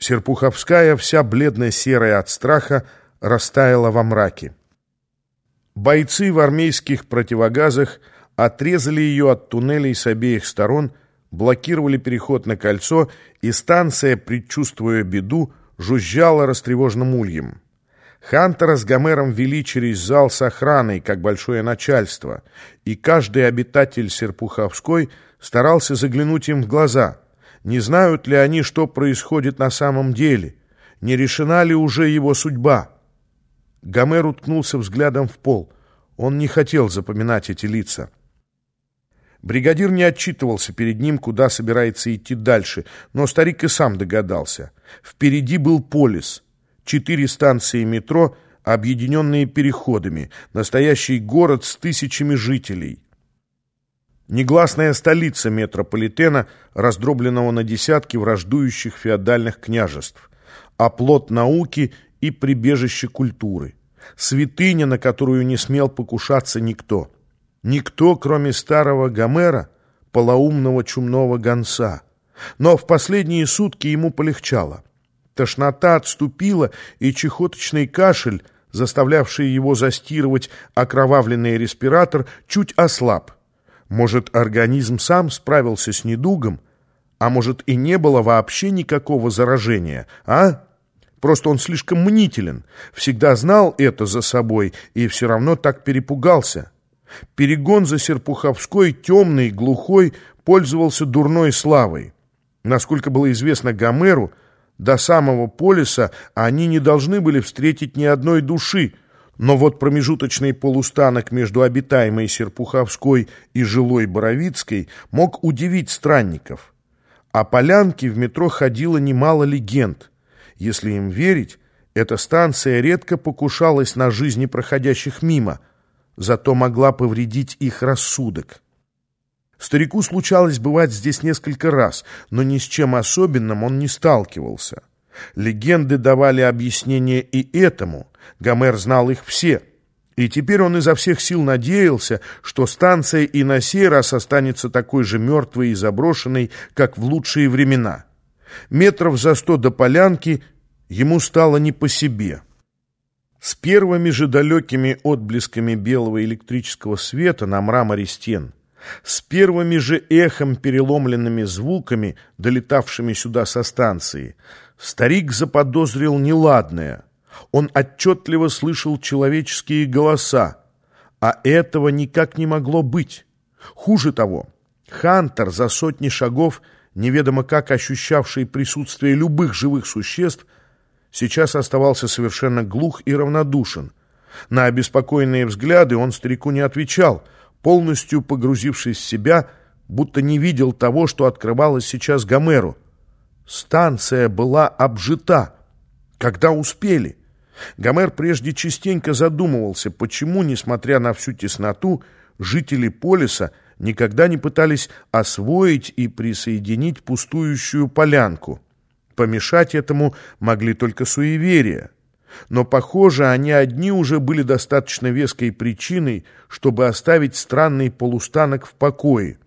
Серпуховская, вся бледно-серая от страха, растаяла во мраке. Бойцы в армейских противогазах отрезали ее от туннелей с обеих сторон, блокировали переход на кольцо, и станция, предчувствуя беду, жужжала растревоженным ульем. Хантера с Гомером вели через зал с охраной, как большое начальство, и каждый обитатель Серпуховской старался заглянуть им в глаза. Не знают ли они, что происходит на самом деле? Не решена ли уже его судьба? Гомер уткнулся взглядом в пол. Он не хотел запоминать эти лица. Бригадир не отчитывался перед ним, куда собирается идти дальше, но старик и сам догадался. Впереди был полис — четыре станции метро, объединенные переходами, настоящий город с тысячами жителей. Негласная столица метрополитена, раздробленного на десятки враждующих феодальных княжеств, оплот науки и прибежище культуры, святыня, на которую не смел покушаться никто. Никто, кроме старого Гомера, полоумного чумного гонца. Но в последние сутки ему полегчало – Тошнота отступила, и чехоточный кашель, заставлявший его застирывать окровавленный респиратор, чуть ослаб. Может, организм сам справился с недугом, а может и не было вообще никакого заражения, а? Просто он слишком мнителен, всегда знал это за собой и все равно так перепугался. Перегон за Серпуховской, темный, глухой, пользовался дурной славой. Насколько было известно Гомеру, до самого полиса они не должны были встретить ни одной души, но вот промежуточный полустанок между обитаемой Серпуховской и жилой Боровицкой мог удивить странников. О полянке в метро ходило немало легенд. Если им верить, эта станция редко покушалась на жизни проходящих мимо, зато могла повредить их рассудок. Старику случалось бывать здесь несколько раз, но ни с чем особенным он не сталкивался. Легенды давали объяснение и этому. Гомер знал их все. И теперь он изо всех сил надеялся, что станция и на сей раз останется такой же мертвой и заброшенной, как в лучшие времена. Метров за сто до полянки ему стало не по себе. С первыми же далекими отблесками белого электрического света на мраморе стен – с первыми же эхом переломленными звуками, долетавшими сюда со станции, старик заподозрил неладное. Он отчетливо слышал человеческие голоса, а этого никак не могло быть. Хуже того, Хантер за сотни шагов, неведомо как ощущавший присутствие любых живых существ, сейчас оставался совершенно глух и равнодушен. На обеспокоенные взгляды он старику не отвечал — полностью погрузившись в себя, будто не видел того, что открывалось сейчас Гомеру. Станция была обжита. Когда успели? Гомер прежде частенько задумывался, почему, несмотря на всю тесноту, жители полиса никогда не пытались освоить и присоединить пустующую полянку. Помешать этому могли только суеверия. Но, похоже, они одни уже были достаточно веской причиной, чтобы оставить странный полустанок в покое.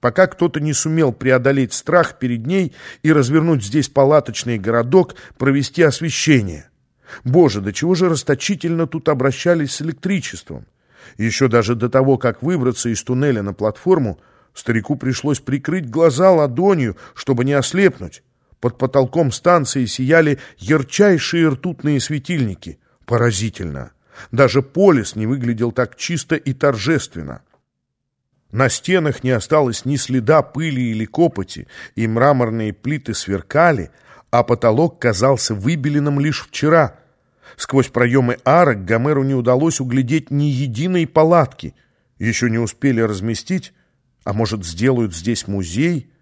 Пока кто-то не сумел преодолеть страх перед ней и развернуть здесь палаточный городок, провести освещение. Боже, до чего же расточительно тут обращались с электричеством. Еще даже до того, как выбраться из туннеля на платформу, старику пришлось прикрыть глаза ладонью, чтобы не ослепнуть. Под потолком станции сияли ярчайшие ртутные светильники. Поразительно. Даже полис не выглядел так чисто и торжественно. На стенах не осталось ни следа пыли или копоти, и мраморные плиты сверкали, а потолок казался выбеленным лишь вчера. Сквозь проемы арок Гомеру не удалось углядеть ни единой палатки. Еще не успели разместить, а может, сделают здесь музей —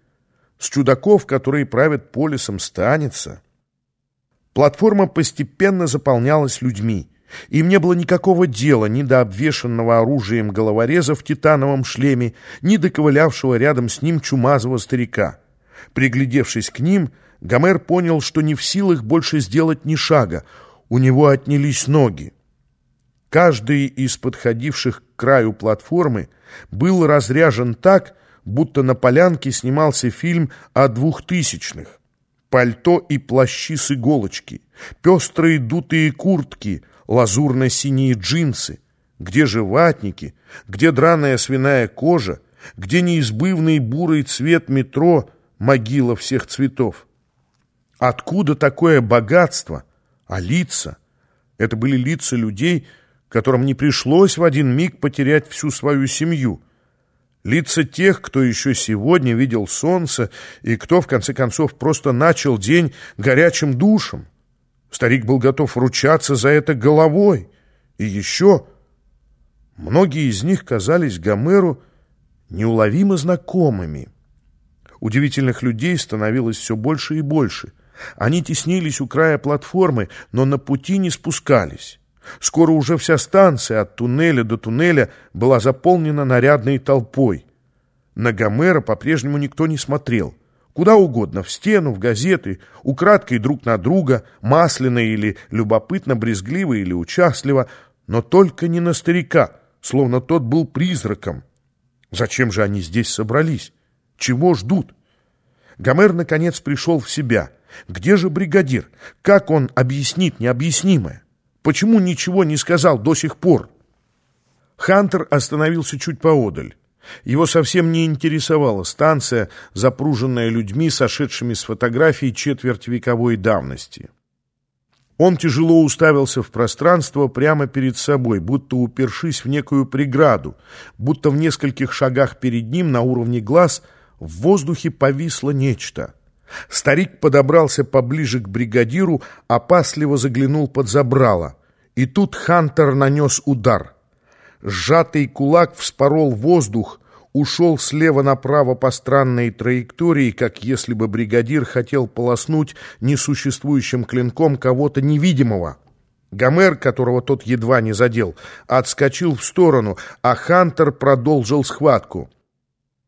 с чудаков, которые правят полисом, станется. Платформа постепенно заполнялась людьми. Им не было никакого дела ни до обвешанного оружием головореза в титановом шлеме, ни до ковылявшего рядом с ним чумазого старика. Приглядевшись к ним, Гомер понял, что не в силах больше сделать ни шага. У него отнялись ноги. Каждый из подходивших к краю платформы был разряжен так, будто на полянке снимался фильм о двухтысячных. пальто и плащи с иголочки, пестрые дутые куртки, лазурно-синие джинсы. Где же ватники, где драная свиная кожа, где неизбывный бурый цвет метро, могила всех цветов? Откуда такое богатство? А лица? Это были лица людей, которым не пришлось в один миг потерять всю свою семью. Лица тех, кто еще сегодня видел солнце и кто, в конце концов, просто начал день горячим душем. Старик был готов ручаться за это головой. И еще многие из них казались Гомеру неуловимо знакомыми. Удивительных людей становилось все больше и больше. Они теснились у края платформы, но на пути не спускались. Скоро уже вся станция от туннеля до туннеля была заполнена нарядной толпой. На Гомера по-прежнему никто не смотрел. Куда угодно, в стену, в газеты, украдкой друг на друга, масляно или любопытно-брезгливо или участливо, но только не на старика, словно тот был призраком. Зачем же они здесь собрались? Чего ждут? Гомер, наконец, пришел в себя. Где же бригадир? Как он объяснит необъяснимое? Почему ничего не сказал до сих пор? Хантер остановился чуть поодаль. Его совсем не интересовала станция, запруженная людьми, сошедшими с фотографий четверть вековой давности. Он тяжело уставился в пространство прямо перед собой, будто упершись в некую преграду, будто в нескольких шагах перед ним на уровне глаз в воздухе повисло нечто. Старик подобрался поближе к бригадиру, опасливо заглянул под забрало. И тут Хантер нанес удар — Сжатый кулак вспорол воздух, ушел слева направо по странной траектории, как если бы бригадир хотел полоснуть несуществующим клинком кого-то невидимого. Гомер, которого тот едва не задел, отскочил в сторону, а Хантер продолжил схватку.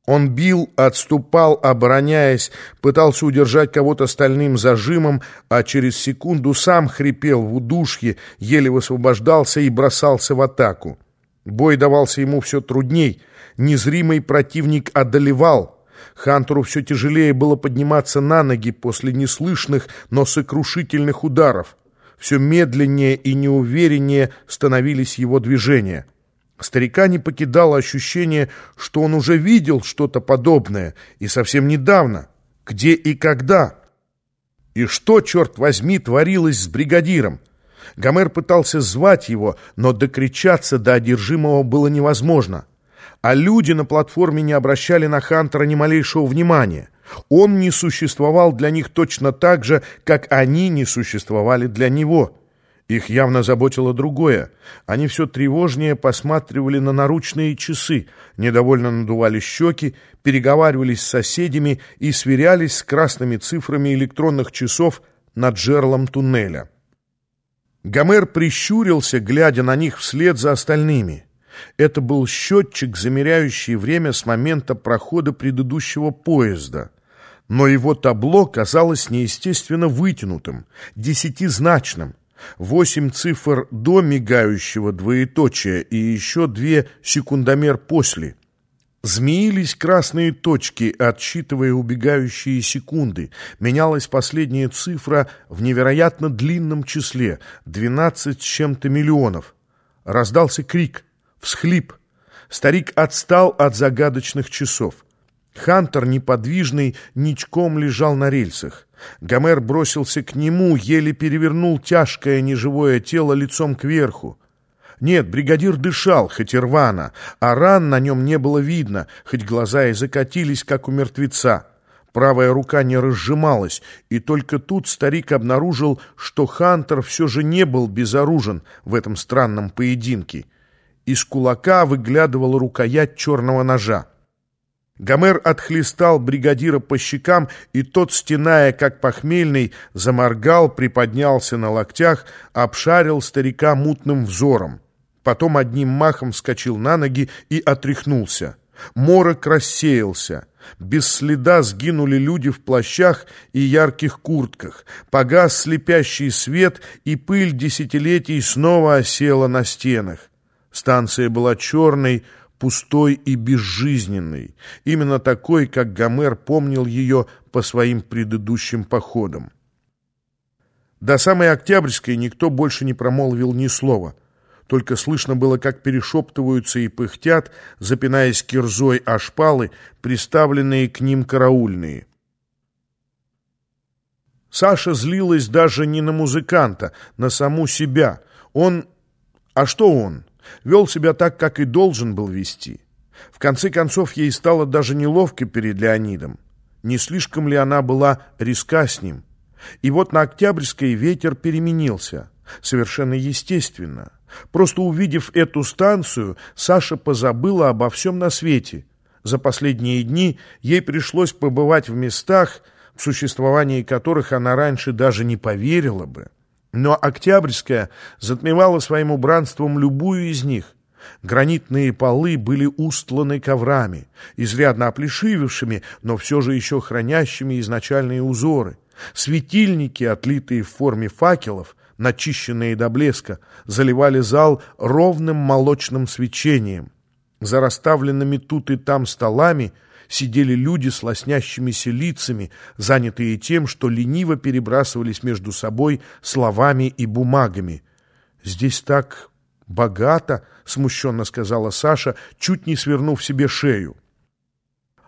Он бил, отступал, обороняясь, пытался удержать кого-то стальным зажимом, а через секунду сам хрипел в удушье, еле высвобождался и бросался в атаку. Бой давался ему все трудней. Незримый противник одолевал. Хантеру все тяжелее было подниматься на ноги после неслышных, но сокрушительных ударов. Все медленнее и неувереннее становились его движения. Старика не покидало ощущение, что он уже видел что-то подобное, и совсем недавно. Где и когда? И что, черт возьми, творилось с бригадиром? Гомер пытался звать его, но докричаться до одержимого было невозможно. А люди на платформе не обращали на Хантера ни малейшего внимания. Он не существовал для них точно так же, как они не существовали для него. Их явно заботило другое. Они все тревожнее посматривали на наручные часы, недовольно надували щеки, переговаривались с соседями и сверялись с красными цифрами электронных часов над жерлом туннеля. Гомер прищурился, глядя на них вслед за остальными. Это был счетчик, замеряющий время с момента прохода предыдущего поезда. Но его табло казалось неестественно вытянутым, десятизначным. Восемь цифр до мигающего двоеточия и еще две секундомер после – Змеились красные точки, отсчитывая убегающие секунды. Менялась последняя цифра в невероятно длинном числе — двенадцать с чем-то миллионов. Раздался крик, всхлип. Старик отстал от загадочных часов. Хантер, неподвижный, ничком лежал на рельсах. Гомер бросился к нему, еле перевернул тяжкое неживое тело лицом кверху. Нет, бригадир дышал, хоть и рвано, а ран на нем не было видно, хоть глаза и закатились, как у мертвеца. Правая рука не разжималась, и только тут старик обнаружил, что Хантер все же не был безоружен в этом странном поединке. Из кулака выглядывала рукоять черного ножа. Гомер отхлестал бригадира по щекам, и тот, стеная как похмельный, заморгал, приподнялся на локтях, обшарил старика мутным взором. Потом одним махом вскочил на ноги и отряхнулся. Морок рассеялся. Без следа сгинули люди в плащах и ярких куртках. Погас слепящий свет, и пыль десятилетий снова осела на стенах. Станция была черной, пустой и безжизненной. Именно такой, как Гомер помнил ее по своим предыдущим походам. До самой Октябрьской никто больше не промолвил ни слова. Только слышно было, как перешептываются и пыхтят, запинаясь кирзой о шпалы, приставленные к ним караульные. Саша злилась даже не на музыканта, на саму себя. Он... А что он? Вел себя так, как и должен был вести. В конце концов, ей стало даже неловко перед Леонидом. Не слишком ли она была риска с ним? И вот на Октябрьской ветер переменился. Совершенно естественно. Просто увидев эту станцию, Саша позабыла обо всем на свете. За последние дни ей пришлось побывать в местах, в существовании которых она раньше даже не поверила бы. Но Октябрьская затмевала своим убранством любую из них. Гранитные полы были устланы коврами, изрядно оплешивевшими, но все же еще хранящими изначальные узоры. Светильники, отлитые в форме факелов, начищенные до блеска, заливали зал ровным молочным свечением. За расставленными тут и там столами сидели люди с лоснящимися лицами, занятые тем, что лениво перебрасывались между собой словами и бумагами. «Здесь так богато», — смущенно сказала Саша, чуть не свернув себе шею.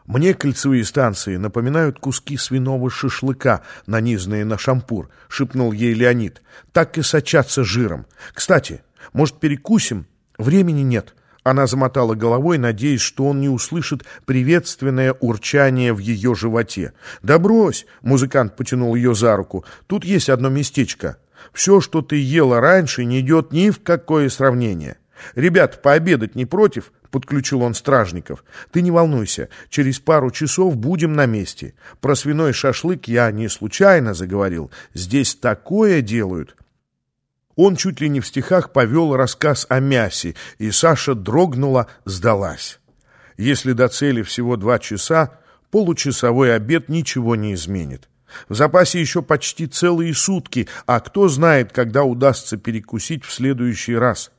Мне кольцевые станции напоминают куски свиного шашлыка, нанизанные на шампур, — шепнул ей Леонид. Так и сочатся жиром. Кстати, может, перекусим? Времени нет. Она замотала головой, надеясь, что он не услышит приветственное урчание в ее животе. «Да брось!» — музыкант потянул ее за руку. «Тут есть одно местечко. Все, что ты ела раньше, не идет ни в какое сравнение. Ребят, пообедать не против? подключил он стражников. «Ты не волнуйся, через пару часов будем на месте. Про свиной шашлык я не случайно заговорил. Здесь такое делают». Он чуть ли не в стихах повел рассказ о мясе, и Саша дрогнула, сдалась. Если до цели всего два часа, получасовой обед ничего не изменит. В запасе еще почти целые сутки, а кто знает, когда удастся перекусить в следующий раз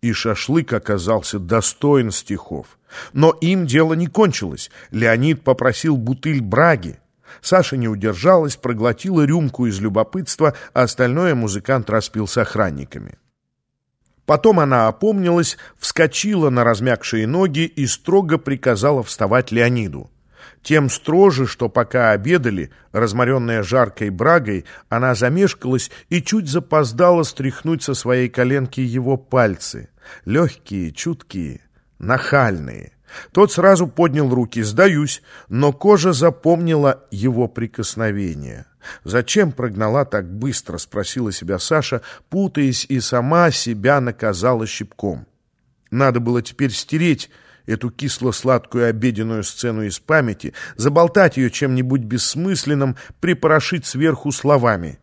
и шашлык оказался достоин стихов. Но им дело не кончилось. Леонид попросил бутыль браги. Саша не удержалась, проглотила рюмку из любопытства, а остальное музыкант распил с охранниками. Потом она опомнилась, вскочила на размягшие ноги и строго приказала вставать Леониду. Тем строже, что пока обедали, разморенная жаркой брагой, она замешкалась и чуть запоздала стряхнуть со своей коленки его пальцы. Легкие, чуткие, нахальные. Тот сразу поднял руки «сдаюсь», но кожа запомнила его прикосновение. «Зачем прогнала так быстро?» — спросила себя Саша, путаясь и сама себя наказала щипком. Надо было теперь стереть эту кисло-сладкую обеденную сцену из памяти, заболтать ее чем-нибудь бессмысленным, припорошить сверху словами.